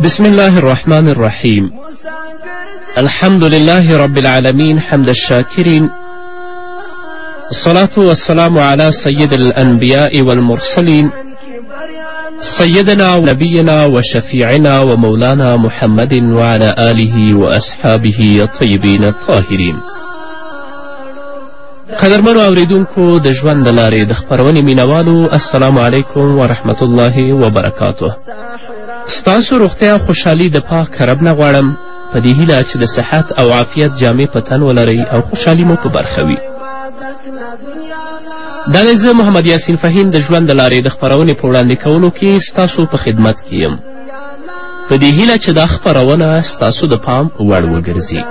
بسم الله الرحمن الرحيم الحمد لله رب العالمين حمد الشاكرين الصلاة والسلام على سيد الأنبياء والمرسلين سيدنا ونبينا وشفيعنا ومولانا محمد وعلى آله وأصحابه الطيبين الطاهرين قدرمنو اوریدونکو د ژوند د لارې د خپرونې مینوالو السلام علیکم ورحمت الله وبرکاته ستاسو روغتیا خوشحالي د پاک رب نه غواړم په دې هیله چې د صحت او عافیت جامې په تن ولرئ او خوشحالي مو په برخه وي دا دی زه محمد یاسین فهیم د ژوند د لارې د خپرونې په وړاندې کولو کې ستاسو په خدمت کې یم په دې هیله چې دا خپرونه ستاسو د پام وړ وګرځي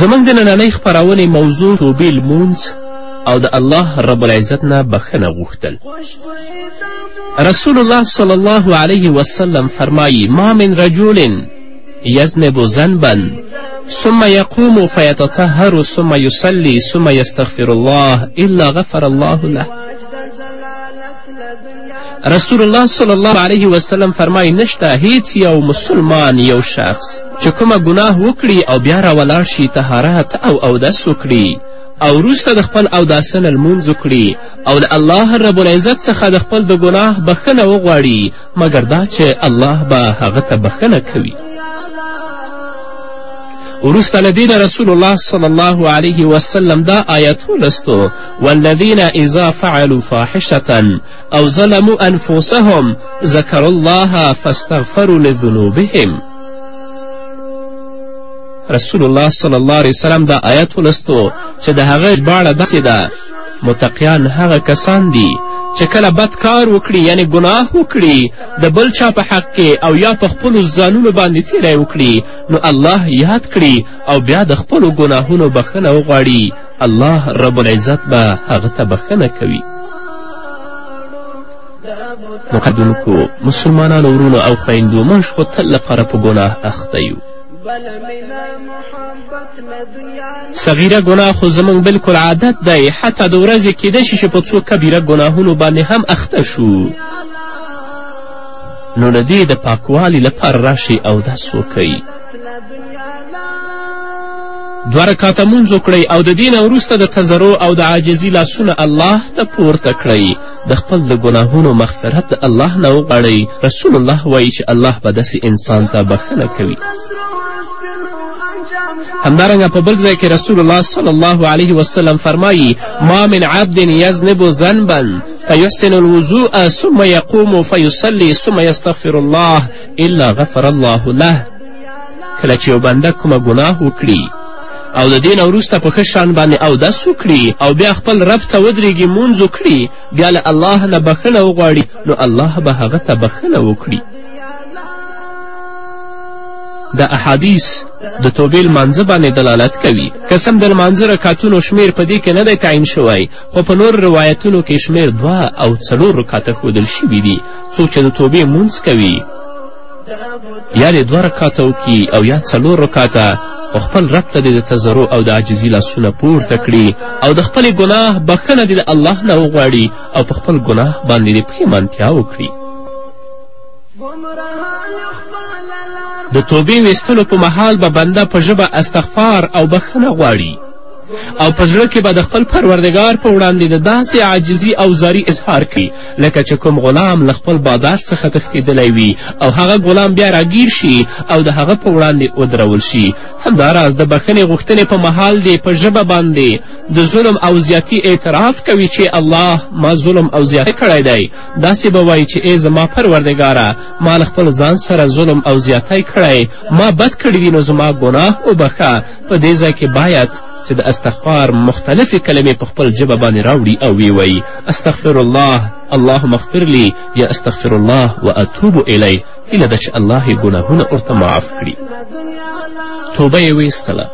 زموږ د نننۍ خپرونې موضوع توبې لمونځ او د الله رب العزت نه بخښنه غوښتل رسول الله صلی الله علیه وسلم فرمایی ما من رجل یذنب ذنبا ثم یقوم فیتطهر ثم یصلی ثم یستغفر الله الا غفر الله له رسول الله صلی الله علیه وسلم فرمایي نشته هیڅ یو مسلمان یو شخص چې کومه ګناه وکړي او بیا راولاړ شي طهارت او اودس وکړي او وروسته د خپل اوداسه نه لمونځ وکړي او له الله رب العزت څخه د خپل د ګناه بخښنه وغواړي مګر دا چې الله به هغه ته بخښنه کوي وروسته له دې رسول الله صلی الله علیه وسلم دا آیت ولستو والذین اذا فعلوا فاحشة او ظلموا انفسهم ذکروا الله فاستغفروا لذنوبهم رسول الله صلی الله علیه وسلم دا آیت ولستو چې د هغه ژباړه داسې ده متقیان هغه کسان دي چې کله بد کار وکړي یعنی ګناه وکړي د بل چا په حق کې او یا په خپلو ځانونو باندې تیری وکړي نو الله یاد کړي او بیا د خپلو ګناهونو بخښنه وغواړي الله رب العزت به هغه ته بخښنه کوي مقدونکو مسلمانانو ورونو او خویندو موږ خو تل لپاره په ګناه اخته یو صغیره ګناه خو زموږ بلکل عادت دی حتی د ورځې کیدای شي چې په څو کبیره ګناهونو باندې هم اخته شو نو د دې د پاکوالي لپاره راشئ اودس وکئ دوه رکاته مونځ وکړئ او د دې نه وروسته د تضرع او د عاجزي لاسونه الله ته پورته کړئ د خپل د ګناهونو مغفرت د الله نه وغواړئ رسول الله وایي چې الله به داسې انسان ته بښنه کوي همدارنګه په بل ځای کې رسول الله صلی الله علیه وسلم فرمایی ما من عبد یذنب ذنبا فيحسن الوضوء ثم يقوم فيصلي ثم يستغفر الله الا غفر الله له کله چې یو بنده کومه ګناه وکړي او د دې نه وروسته په ښه شان باندې اودس وکړي او بیا خپل رب ته ودرېږي مونځ وکړي بیا له الله نه بښنه وغواړي نو الله به هغه ته بښنه وکړي د احادیث د توبې لمانځه باندې دلالت کوي قسم د لمانځه رکاتونو شمیر په دې کې نه دی تعیین شوی خو په نور روایتونو کې شمیر دوه او څلور رکاته ښودل شوي دي څوک چې د توبې مونځ کوي یا دې دوه رکاته وکړي او یا څلور رکاته خو خپل رب ته دې د تضرع او د عاجزي لاسونه پورته کړي او د خپلې ګناه بخښنه دې د الله نه وغواړي او په خپل ګناه باندې دې پښیمانتیا وکړي د توبې ویستلو په مهال به بنده په ژبه استغفار او بخښنه غواړي او په زړه کې به د خپل پروردګار په وړاندې د داسې عاجزي او زاري اظهار کوي لکه چې کوم غلام له خپل بادار څخه تښتېدلی وي او هغه غلام بیا راګیر شي او د هغه په وړاندې ودرول شي همداراز د بښنې غوښتنې په مهال دې په ژبه باندې د ظلم او زیاتی اعتراف کوي چې الله ما ظلم او زیاتی کړی دی داسې به وایي چې ای زما پروردګاره ما له خپل ځان سره ظلم او زیاتی کړی ما بد کړي دي نو زما ګناه وبښه په دې ځای کې باید چې د استغفار مختلفې کلمې په خپل ژبه باندې راوړي او ویې وایي استغفر الله اللهم اغفر لي یا استغفر الله و اتوب الیه هیله ده چې الله یې ګناهونه ورته معاف کړي توبه یې ویستله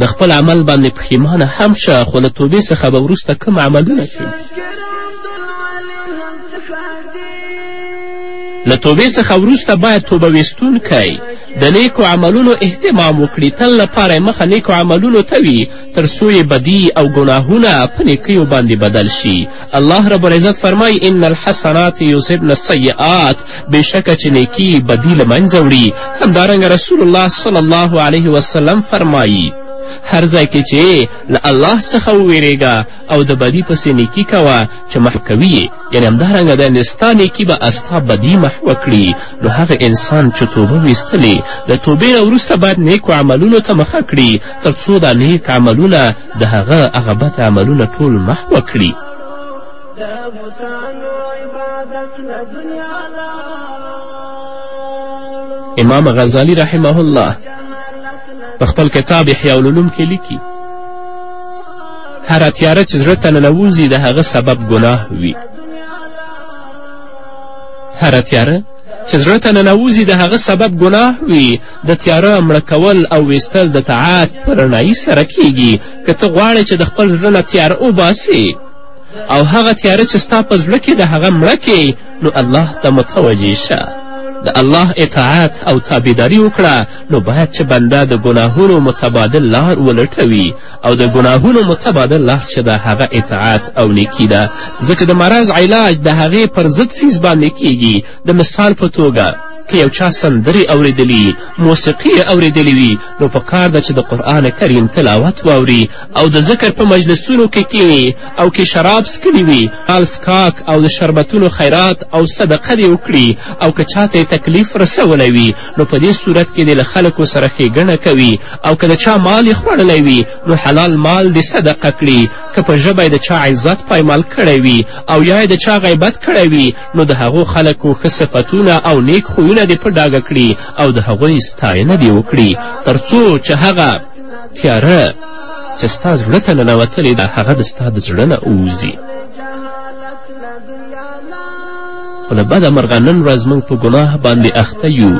د خپل عمل باندې پښیمانه هم شه خو له توبې څخه به وروسته کوم عملونه کوي له توبې څخه وروسته باید توبه ویستونکی د نیکو عملونو اهتمام وکړي تل لپاره یې مخه نیکو عملونو ته وي تر څو یې بدي او ګناهونه په نیکیو باندې بدل شي الله رب العزت فرمایي ان الحسنات یذهبن السیئات بېشکه چې نیکي بدي له منځه وړي همدارنګه رسول الله صلی الله علیه وسلم فرمایي هر ځای کې چې له الله څخه وویرېږه او د بدی پسې نیکی کوه چې محو کوي یې یعنې همدارنګه دا یعنې ستا نیکي به از ستا بدي محوه کړي نو هغه انسان چې توبه ویستلې د توبې نه وروسته باید نیکو عملونو ته مخه کړي تر څو دا نیک عملونه د هغه هغه بد عملونه ټول محوه کړي امام غزالی رحمه الله په خپل کتاب احیاء العلوم کې لیکي هره تیاره چې زړه ته ننوځي د هغه سبب ګناه وي هره تیاره چې زړه ته ننوځي د هغه سبب ګناه وي د تیاره مړه کول او ویستل د طاعت په رڼایي سره کیږي که ته غواړې چې د خپل زړه نه تیاره وباسې او هغه تیاره چې ستا په زړه کې د هغه مړه کې نو الله ته متوجه شه د الله اطاعت او تابعداري وکړه نو باید چې بنده د ګناهونو متبادل لار ولټوي او د ګناهونو متبادل له چې د هغه اطاعت او نیکي ده ځکه د مرض علاج د هغې پر ضد څیز باندې کیږي د مثال په توګه که یو چا سندرې اوریدلي موسیقي یې اوریدلې وي نو په کار ده چې د قرآن کریم تلاوت واوري او د ذکر په مجلسونو کې کیني او که شراب څکلي وي حال څکاک او د شربتونو خیرات او صدقه دې وکړي او که چاته یې تکلیف رسولی وي نو په دې صورت کې دې له خلکو سره ښېګڼه کوي او که د چا مال یې خوړلی وي نو حلال مال دې صدقه کړي که په ژبه یې د چا عزت پایمال کړی وي او یا یې د چا غیبت کړی وي نو د هغو خلکو ښه صفتونه او نیک خویونه دې په ډاګه کړي او د هغوی ستاینه دې وکړي تر څو چې هغه تیاره چې ستا زړه ته ننوتلې ده هغه د ستا د زړه نه ووځي خو له بده مرغه نن ورځ موږ په ګناه باندې اخته یو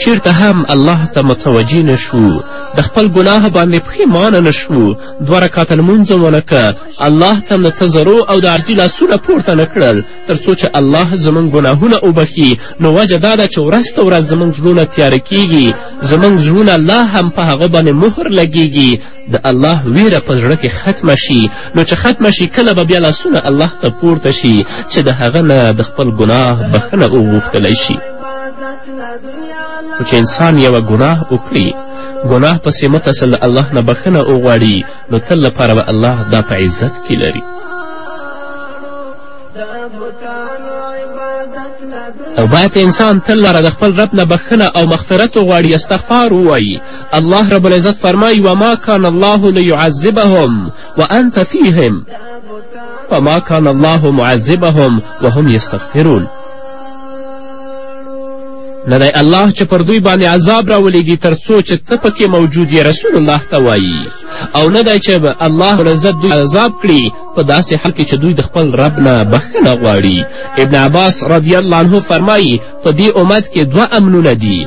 چیرته هم الله ته متوجه نه شو د خپل ګناه باندې پښیمانه نه شو دوه رکاته لمونځ ونه که الله ته د تزرو او د عرضي لاسونه پورته نه کړل تر څو چې الله زموږ ګناهونه وبخي نو وجه دا ده چې ورځ په ورځ زموږ زړونه تیاره کیږي زموږ زړونه لا هم په هغه باندې مهر لګیږي د الله ویره په زړه کې ختمه شي نو چې ختمه شي کله به بیا لاسونه الله ته پورته شي چې د هغه نه د خپل ګناه بښنه وغوښتلی شي خو چې انسان یوه ګناه وکړي ګناه پسې متصل د الله نه بښنه وغواړي نو تل لپاره به الله دا په عزت کې لري او باید انسان تل لاره د خپل رب نه بښنه او مغفرت وغواړي استغفار ووایي الله رب العزت فرمایي وما کان الله لیعذبهم وانت فیهم وما کان الله معذبهم وهم یستغفرون نه دی الله چې پر دوی باندې عذاب راولیږي تر څو چې ته پکې موجود یې رسول الله ته وایي او نه دی چې الله العزت دوی عذاب کړي په داسې حال کې چې دوی د خپل رب نه بخښنه غواړي ابن عباس رضی الله عنه فرمایي په دې امت کې دوه امنونه دي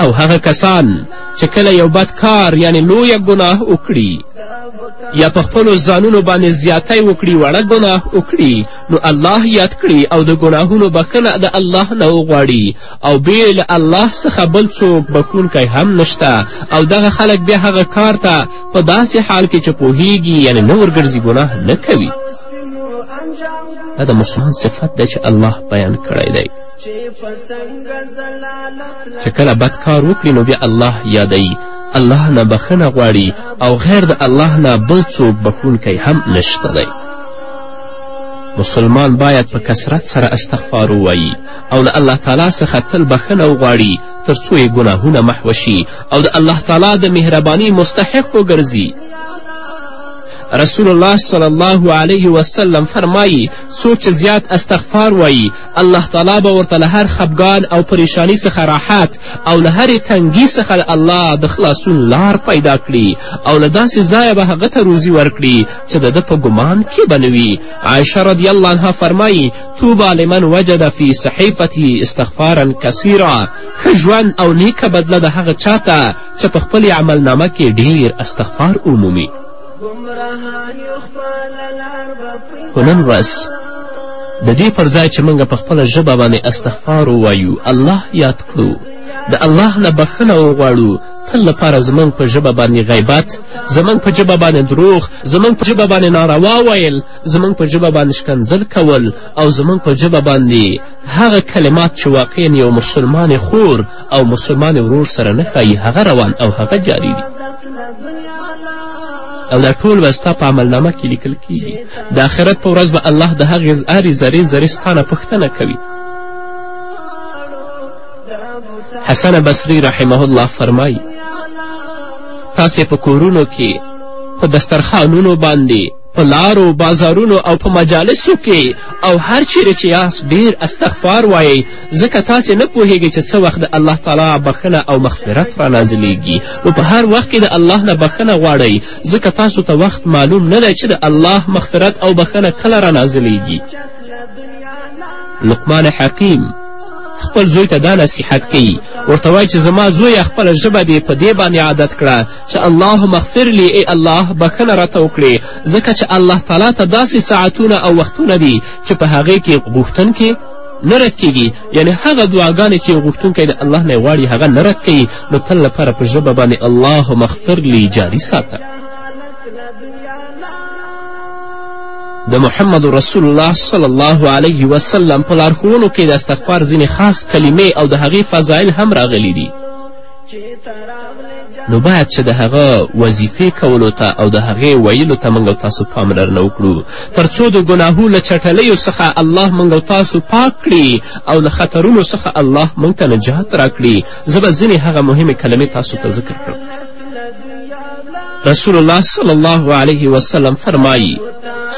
او هغه کسان چې کله یو بد کار یعنی لویه ګناه وکړي یا په خپلو ځانونو باندې زیاتی وکړي وړه ګناه وکړي نو الله یاد کړي او د ګناهونو بخښنه د الله نه وغواړي او بې له الله څخه بل څوک بخښونکی هم نشته او دغه خلک بیا هغه کار ته په داسې حال کې چې پوهیږي یعنې نه ورګرځي ګناه نه کوي دا د مسلمان صفت دی چې الله بیان کړی دی چې کله بد کار وکړي نو بیا الله یادوي الله نه بخښنه غواړي او غیر د الله نه بل څوک بخښونکی هم نشته دی مسلمان باید په کثرت سره استغفار ووایي او له الله تعالی څخه تل بخښنه وغواړي تر څو یې ګناهونه محوه شي او د الله تعالی د مهرباني مستحق وګرځي رسول الله صلی الله علیه وسلم فرمایی څوک چې زیات استغفار وایي الله تعالی به ورته له هر خفګان او پریشانی څخه راحت او له هرې تنګي څخه الله د خلاصون لار پیدا کړي او له داسې ځایه به هغه ته روزي ورکړي چې د ده په ګمان کې به نه وي عایشه رضی الله عنها فرمایي توبا لمن وجد فی صحیفته استغفارا کثیرا ښه ژوند او نیکه بدله د هغه چاته چې په خپلې عملنامه کې ډیر استغفار ومومي خو نن ورځ د دې پر ځای چې موږ په خپله ژبه باندې استغفار ووایو الله یاد کړو د الله نه بخښنه وغواړو تل لپاره زموږ په ژبه باندې غیبت زموږ په ژبه باندې دروغ زموږ په ژبه باندې ناروا ویل زموږ په ژبه باندې شکنځل کول او زموږ په ژبه باندې هغه کلمات چې واقعا یو مسلمان خور او مسلمان ورور سره نه ښایي هغه روان او هغه جاري دي او دا ټول به ستا په عملنامه کې لیکل کیږي د آخرت په ورځ به الله د هغې هرې ذرې ذرې ستانه پوښتنه کوي حسن بصری رحمه الله فرمایي تاسې په کورونو کې په دسترخوانونو باندې په لارو بازارونو او په مجالسو کې او هر چیرې چې یاست ډیر استغفار وایئ ځکه تاسې نه پوهیږئ چې څه وخت د الله تعالی بخښنه او مغفرت را نازلیږي نو په هر وخت کې د الله نه بخښنه غواړئ ځکه تاسو ته وخت معلوم نه دی چې د الله مغفرت او بخښنه کله را نازلیږي لقمان حکیم خپل زوی ته دا نصیحت کوي ورته وایي چې زما زویه خپله ژبه دې په دې باندې عادت کړه چې اللهم اغفر لي ای الله بخښنه راته وکړې ځکه چې الله تعالی ته داسې ساعتونه او وختونه دي چې په هغې کې غوښتونکي نه رد کیږي یعنی هغه دعاګانې چې یو غوښتونکی د الله نه غواړي هغه نه رد کوي نو تل لپاره په ژبه باندې اللهم اغفر لي جاري ساته د محمد رسول الله صلی الله علیه وسلم په لارښوونو کې د استغفار ځینې خاص کلمې او د هغې فضایل هم راغلي دي نو باید چې د هغه وظیفې کولو ته او د هغې ویلو ته موږ او تاسو پاملرنه وکړو تر څو د ګناهو له چټلیو څخه الله موږ او تاسو پاک کړي او له خطرونو څخه الله موږ ته نجات راکړي زه به ځینې هغه مهمې کلمې تاسو ته ذکر کړم رسول الله صلی الله علیه وسلم فرمایی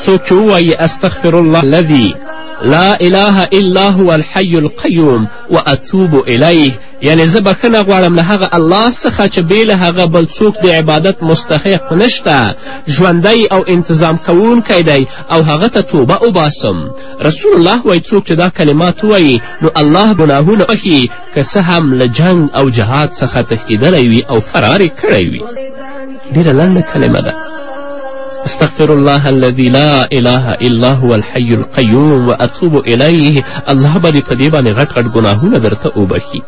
څوک چې ووایي استغفر الله الذي لا اله الا هو الحي القیوم واتوب الیه یعنې زه بخښنه غواړم له هغه الله څخه چې بې له هغه بل څوک د عبادت مستحق نشته ژوندی او انتظام کوونکی دی او هغه ته توبه وباسم رسول الله وایي څوک چې دا کلمات ووایي نو الله ګناهونه بخښي که څه هم له جنګ او جهاد څخه تښتېدلی وي او فرار یې کړی وي ډېره لنډه کلمه ده استغفر الله الذي لا اله الا هو الحي القيوم واتوب الیه الله به دې په دې باندې غټ غټ ګناهونه درته وبخي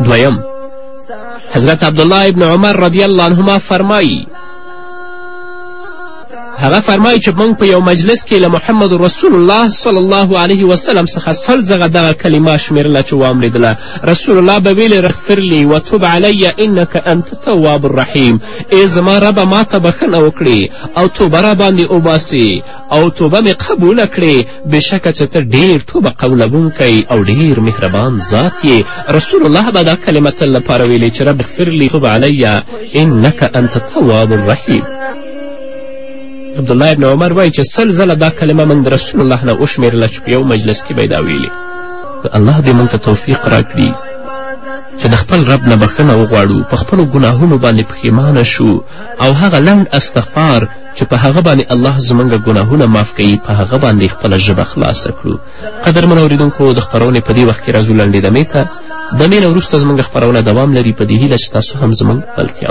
دویم حضرت عبدالله ابن عمر رضی الله عنهما فرمایی هغه فرمایي چې موږ په یو مجلس کې له محمد رسول الله صلی الله علیه وسلم څخه سل ځغه دغه کلمه شمیرله چې واورېدله رسول الله به ویلې رغفر لي وتوب علی انک انت تواب الرحیم ای زما ربه ما ته بښنه وکړي او توبه را باندې وباسي او توبه مې قبوله کړې بېشکه چې ته ډېر توبه قولوونکی او ډېر مهربان ذات یې رسول الله به دا کلمه تل لپاره ویلې چې رب اغفر لي توب علی انک انت تواب الرحیم عبدالله ابن عمر وایي چې سل ځله دا کلمه موږ د رسول الله نه وشمېرله چې په یو مجلس کې به یې دا ویلې الله دې موږ ته توفیق راکړي چې د خپل رب نه بښنه وغواړو په خپلو ګناهونو باندې پښیمانه شو او هغه لنډ استغفار چې په هغه باندې الله زموږ ګناهونه معاف کوي په هغه باندې خپله ژبه خلاصه کړو قدرمن اورېدونکو د خپرونې په دې وخت کې راځو لنډې دمې ته دمې نه وروسته زموږ خپرونه دوام لري په دې هیله چې تاسو هم زموږ ملتیا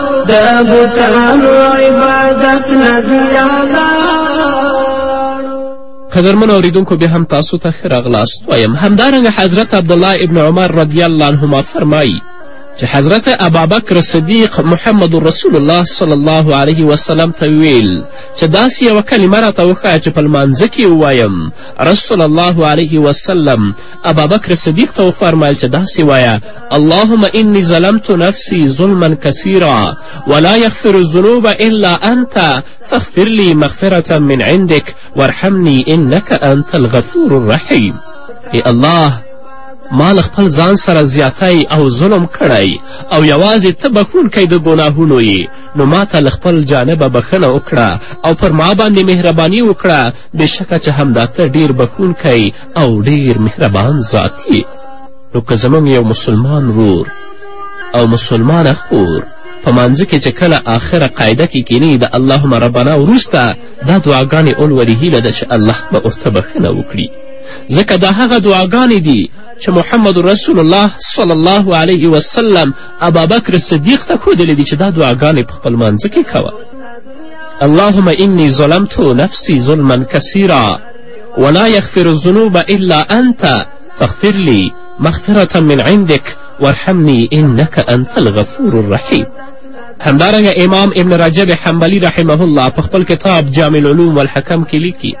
د بوتانو عبادت نه بیا قدرمن اوریدونکو بیا هم تاسو ته ښه راغلاست وایم همدارنګه حضرت عبدالله ابن عمر رضی الله عنهما فرمایی چې حضرت ابابکر صدیق محمد رسول الله صلی الله علیه وسلم ته ویل چې داسې یوه کلمه راته وښایه چې په لمانځه کې ووایم رسول الله علیه وسلم ابابکر صدیق ته وفرمایل چې داسې وایه اللهم إني ظلمت نفسي ظلما كثيرا ولا يغفر الذنوب إلا أنت فاغفر لي مغفرة من عندك وارحمني إنك أنت الغفور الرحيم ای الله ما له خپل ځان سره زیاتی او ظلم کړی او یوازې ته بخښونکی د ګناهونو یې نو ما ته له خپل جانبه بخښنه وکړه او پر ما باندې مهرباني وکړه بېشکه چې همدا ته ډېر بخښونکی او ډېر مهربان ذات یې نو که زموږ یو مسلمان ورور او مسلمانه خور په مانځه کې چې کله آخره قاعده کې کینی د اللهم ربنا وروسته دا دعاګانې ولولي هیله ده چې الله به ورته بښنه وکړي ځکه دا هغه دعاګانې دي چې محمد رسول الله صلی الله علیه وسلم ابابکر صدیق ته ښودلې دي چې دا دعاګانې په خپل مانځه کې کوه اللهم انی ظلمت نفسی ظلما کثیرا ولا یغفر الذنوب الا انت فاغفر لي مغفرة من عندك وارحمني انك انت الغفور الرحيم همدارنګه امام ابن رجب حنبلي رحمه الله په خپل کتاب جامع العلوم والحکم کې لیکي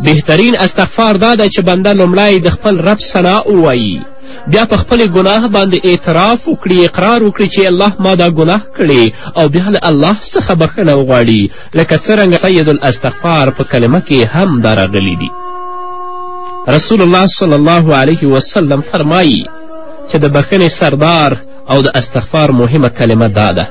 بهترین استغفار دا ده چې بنده لومړی د خپل رب ثنا ووایي بیا په خپلې ګناه باندې اعتراف وکړي اقرار وکړي چې الله ما دا ګناه کړې او بیا له الله څخه بخښنه وغواړي لکه څرنګه سید الاستغفار په کلمه کې هم دا راغلي دي رسول الله صلی الله علیه وسلم فرمایی چې د بخښنې سردار او د استغفار مهمه کلمه دا ده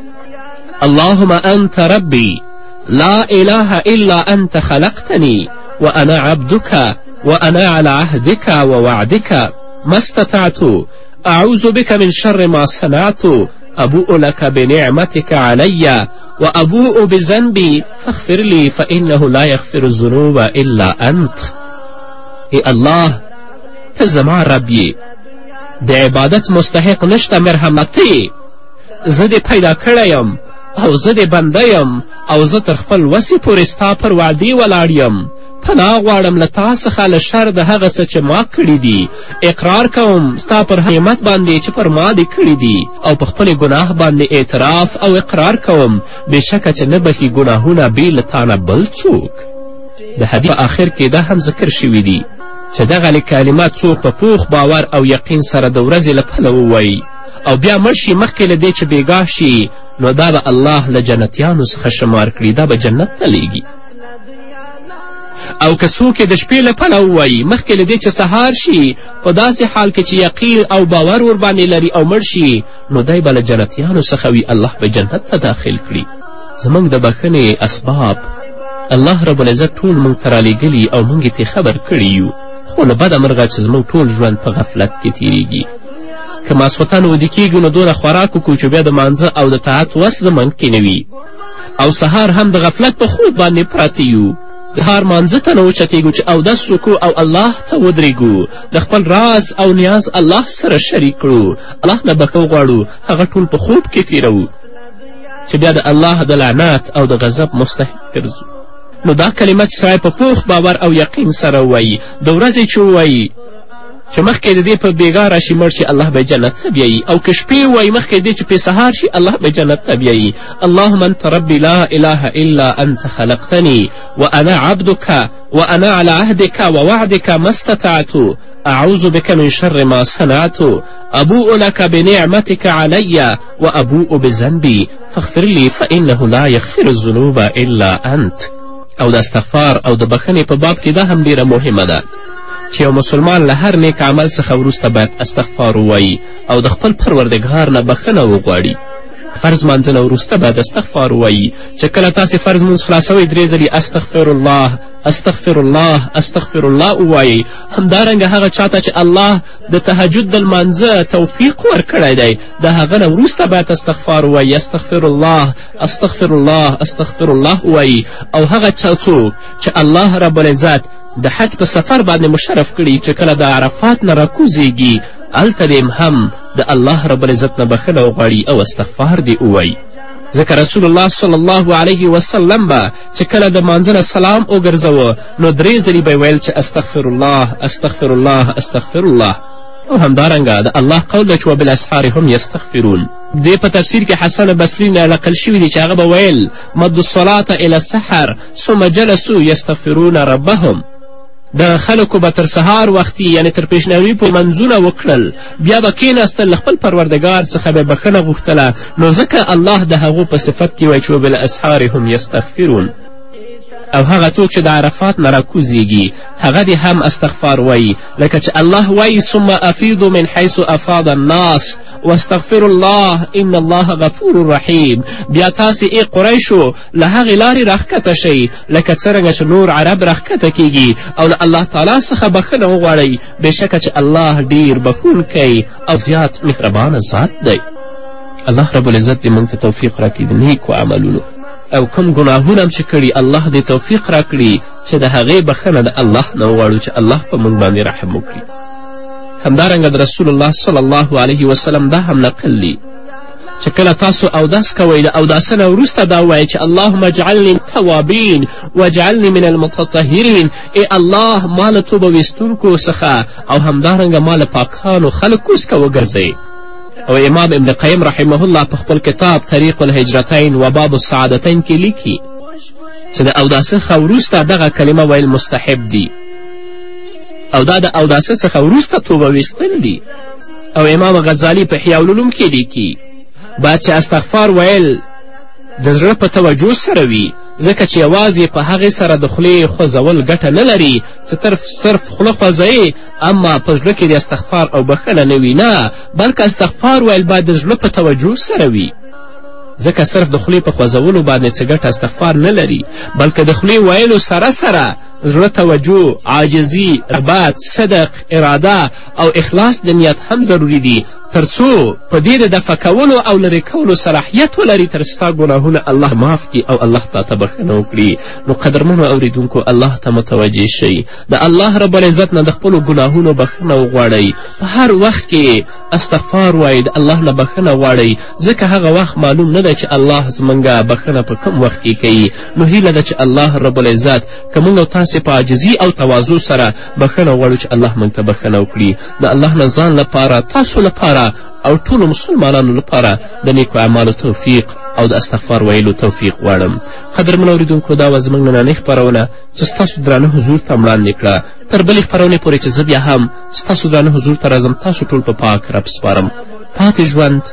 اللهم انت ربی لا اله الا انت خلقتنی وانا عبدك وانا على عهدك ووعدك ما استطعت اعوذ بك من شر ما صنعت ابوء لك بنعمتك علي وابوء بذنبي فاغفر لي فانه لا يغفر الذنوب الا انت ای الله ته زما رب یې د عبادت مستحق نشته مرحمت ته یې زه دې پیدا کړی یم او زه دې بنده یم او زه تر خپل وسې پورې ستا پر وعدې ولاړ یم پناه غواړم له تا څخه له شر د هغه څه چې ما کړي دي اقرار کوم ستا پر نعمت باندې چې پر ما دې کړي دي او په خپلې ګناه باندې اعتراف او اقرار کوم بېشکه چې نه بخي ګناهونه بې له تا نه بل څوک د حدیث په آخر کې دا هم ذکر شوي دي چې دغه کلمه څوک په پوخ باور او یقین سره د ورځې له پله ووایي او بیا مړ شي مخکې له دې چې بېګاه شي نو دا به الله له جنتیانو څخه شمار کړي دا به جنت ته لیږي او که څوک د شپې له پړه ووایي مخکې له دې چې سهار شي په داسې حال کې چې یقین او باور ورباندې لري او مړ شي نو دی به له جنتیانو څخه وي الله به جنت ته داخل کړي زموږ د بښنې اسباب الله رب العزت ټول موږ ته رالیږلي او موږ یې ترې خبر کړي یو خو له بده مرغه چې زموږ ټول ژوند په غفلت کې تیریږي که ماسخوتن ودې کیږو نو دونه خوراک وکړو چې بیا د مانځه او د طاعت وس زموږ کې نه وي او سهار هم د غفلت په خوب باندې پراته یو د هار مانځه ته نه وچتېږو چې اودس وکړو او الله ته ودرېږو د خپل راز او نیاز الله سره شریک کړو الله نه بښه وغواړو هغه ټول په خوب کې تیروو چې بیا د الله د لعنت او د غضب مستحق ګرځو نو دا کلمه چې سړی په پوخ باور او یقین سره ووایي د ورځې چې ووایي چې مخکې د دې په بېګا راشي مړ شي الله به جنت ته بیایي او که شپې ووایي مخکې دې چې پې سهار شي الله به جنت ته بیایي اللهم انت ربي لا اله الا انت خلقتني وانا عبدك وانا على عهدك ووعدك ما استطعت اعوذ بك من شر ما صنعت ابوء لك بنعمتك علي وابوء بذنبي فاغفر لي فانه لا يغفر الذنوب الا انت او د استغفار او د بخښنې په باب کې دا هم ډیره مهمه ده چې یو مسلمان له هر نیک عمل څخه وروسته باید استغفار ووایي او د خپل پروردګار نه بخښنه وغواړي فرض مانځنه وروسته باید استغفار ووایي چې کله تاسې فرض مونځ خلاصوئ درې ځلې استغفر الله استغفر الله استغفر الله ووایئ همدارنګه هغه چاته چې الله د تهجد د لمانځه توفیق ورکړی دی د هغه نه وروسته باید استغفار ووایي استغفر الله استغفر الله استغفر الله ووایي او هغه چا څوک چې الله رب العزت د حج په سفر باندې مشرف کړي چې کله د عرفات نه راکوزیږي هلته دې هم د الله رب العزت نه بخښنه وغواړي او استغفار دې ووایي ځکه رسول الله صلی الله علیه وسلم به چې کله د مانځه نه سلام وګرځوه نو درې ځلي به ویل چې استغفر الله استغفر الله استغفر الله او همدارنګه د الله قول ده چې وبالاسحار هم یستغفرون دې په تفسیر کې حسن بصري نه نقل شوي دي چې هغه به ویل مد الصلاة الی السحر ثم جلسو یستغفرون ربهم د خلکو به تر سهار وختي یعنې تر پیشنوي پورې منځونه وکړل بیا به کیناستل له خپل پروردګار څخه به بښنه غوښتله نو ځکه الله د هغو په صفت کې وایي چې وبالاسحار هم یستغفرون او هغه څوک چې د عرفات نه راکوزیږي هغه دې هم استغفار وایي لکه چې الله وایي ثم افیضو من حیث افاض الناس واستغفر الله ان الله غفور رحیم بیا تاسې ای قریشو له هغې لارې راښکته شئ لکه څرنګه چې نور عرب راښکته کیږي او له الله تعالی څخه بخښنه وغواړئ بېشکه چې الله ډیر بخښونکی او زیات مهربانه ذات دی الله رب العزت دې موږ ته توفیق راکړي د نیکو عملونو او کوم ګناهونه هم چې کړي الله دې توفیق راکړي چې د هغې بخښنه د الله نه وغواړو چې الله په موږ باندې رحم وکړي همدارنګه د رسول الله صلی الله علیه وسلم دا هم نقل دی چې کله تاسو اودس کوئ له اوداسه نه وروسته دا ووایئ چې اللهم اجعلني توابین واجعلني من المتطهرین ای الله ما له توبه ویستونکو څخه او همدارنګه ما له پاکانو خلکو څخه وګرځئ او امام ابن قیم رحمه الله په خپل کتاب طریق الهجرتین و باب السعادتین کې لیکي چې د اوداسه څخه وروسته دغه کلمه ویل مستحب دي او دا د اوداسه څخه وروسته توبه ویستل دي او امام غزالی په احیا العلوم کې لیکي باید چې استغفار ویل د زړه په توجه سره وي ځکه چې یوازې په هغې سره د خولې خوځول ګټه نه لري چې تر صرف خوله خوځوې اما په زړه کې د استغفار او بښنه نه وي نه بلکې استغفار ویل باید د زړه په توجه سره وي ځکه صرف د خولې په خوځولو باندې څه ګټه استغفار نه لري بلکې د خولې ویلو سره سره زړه توجه عاجزي ربات صدق اراده او اخلاص د نیت هم ضروري دي تر څو په دې د دفع کولو او لرې کولو صلاحیت ولري تر ستا ګناهونه الله معاف کړي او الله تا ته بښنه وکړي نو قدرمنو اوریدونکو الله ته متوجه شئ د الله رب العزت نه د خپلو ګناهونو بښنه وغواړئ په هر وخت کې استغفار وایئ د الله نه بښنه غواړئ ځکه هغه وخت معلوم نه دی چې الله زموږ بښنه په کوم وخت کې کوي نو هیله ده چې الله رب العزت که موږ تاسې په عاجزي او تواضع سره بخښنه غواړو چې الله موږ ته بخښنه وکړي د الله نه ځان لپاره تاسو لپاره او ټولو مسلمانانو لپاره د نیکو اعمالو توفیق او د استغفار ویلو توفیق غواړم قدرمن اورېدونکو دا وه زموږ نننۍ خپرونه چې ستاسو درانه حضور ته وړاندې کړه تر بلې خپرونې پورې چې زه بیا هم ستاسو درانه حضور ته راځم تاسو ټول په پاک رب سپارم پاتې ژوند